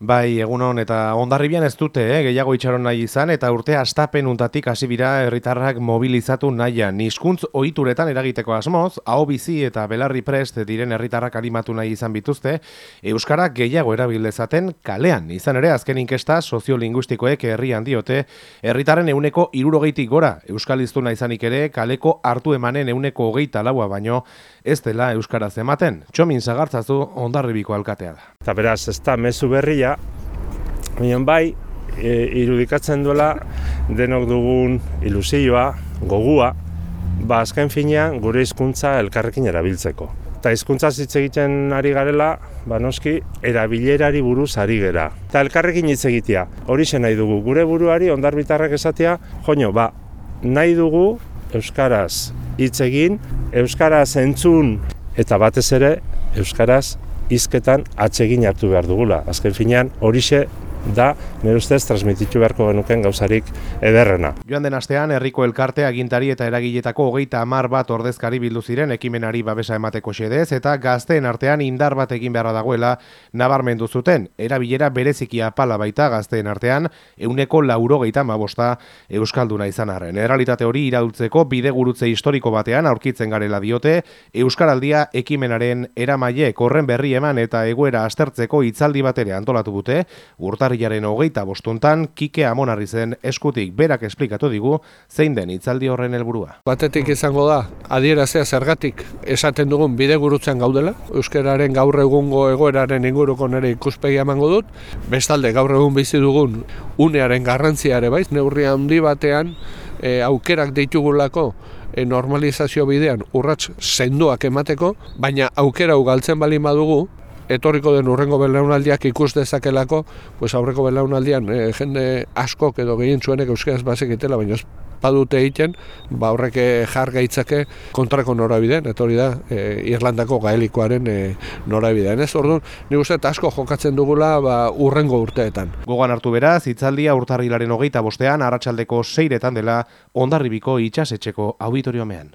Bai, egunon eta ondarribian ez dute, eh, gehiago itxaron nahi izan, eta urte astapen untatik hasi herritarrak mobilizatu nahian. Hizkuntz ohituretan eragiteko asmoz, hau bizi eta belarri prest diren herritarrak animatu nahi izan bituzte, Euskara gehiago erabildezaten kalean. Izan ere, azken inkesta soziolinguistikoek herrian diote, herritaren euneko irurogeitik gora, Euskal iztuna izanik ere, kaleko hartu emanen euneko hogeita laua baino, ez dela Euskaraz ematen. Txomin zagartzazu ondarribiko alkatea da. Eta beraz, ez da mezu berria, baina bai, e, irudikatzen duela denok dugun ilusioa, gogua, ba azken finean gure hizkuntza elkarrekin erabiltzeko. Eta hizkuntza hitz egiten ari garela, ba noski, erabilerari buruz ari gera. Eta elkarrekin hitz egitea, hori nahi dugu, gure buruari ondarbitarrak esatea, joño, ba, nahi dugu Euskaraz hitz egin, Euskaraz entzun, eta batez ere, Euskaraz hizketan atsegin hartu behar dugula. Azken finean, horixe da, nire ustez, transmititu beharko genuken gauzarik ederrena. Joan den astean, herriko elkarte agintari eta eragiletako hogeita hamar bat ordezkari bildu ziren ekimenari babesa emateko xedez, eta gazteen artean indar bat egin beharra dagoela nabarmendu zuten. Erabilera bereziki apala baita gazteen artean, euneko lauro geita mabosta Euskalduna izan arren. Errealitate hori iradultzeko bide gurutze historiko batean aurkitzen garela diote, Euskaraldia ekimenaren eramaile korren berri eman eta egoera astertzeko hitzaldi batere antolatu dute, urtar urtarrilaren hogeita bostuntan, Kike Amonarri zen eskutik. Berak esplikatu digu zein den hitzaldi horren helburua. Batetik izango da, adierazea zergatik esaten dugun bide gurutzen gaudela, euskararen gaur egungo egoeraren inguruko nere ikuspegi emango dut, bestalde gaur egun bizi dugun unearen garrantziare baiz, neurri handi batean e, aukerak ditugulako e, normalizazio bidean urrats sendoak emateko, baina aukera ugaltzen bali badugu, etorriko den urrengo belaunaldiak ikus dezakelako, pues aurreko belaunaldian e, jende askok edo gehien zuenek euskaraz bazekitela, baina badute egiten, ba horrek eh, jar gaitzake kontrako norabidean, etorri da e, Irlandako gaelikoaren e, norabidean. Ez orduan, ni uste asko jokatzen dugula ba, urrengo urteetan. Gogan hartu beraz, itzaldia urtarrilaren hogeita bostean, arratsaldeko seiretan dela, ondarribiko itxasetxeko auditoriomean.